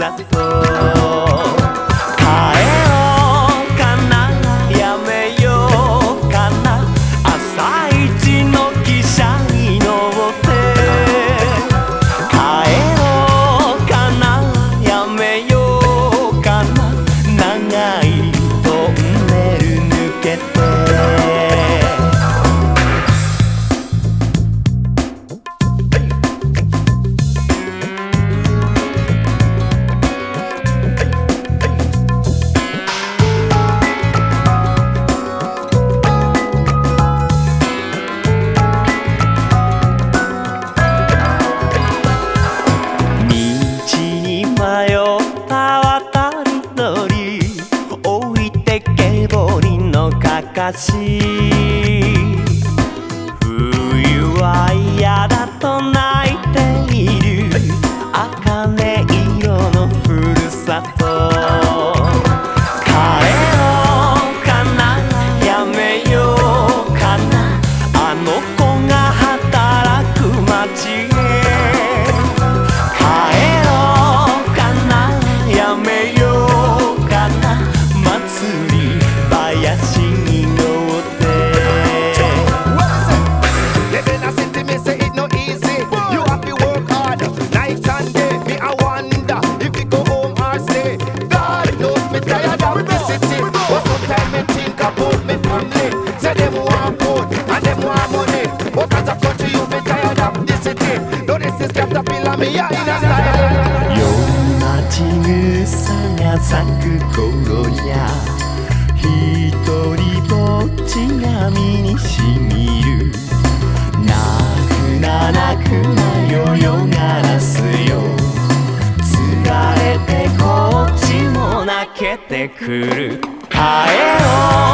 帰ろうかなやめようかな朝一の汽車に乗って帰ろうかなやめようかな長いトンネル抜けて。の about me family. Say them want food and them want money. But as a country, you me tired of the city. No, this is caterpillar, me a in a style. 夜待ち草が咲く頃や一人ぼっちが身にしみる泣くな泣くなよ夜ガラスよつられてこっちも泣けてくる帰ろう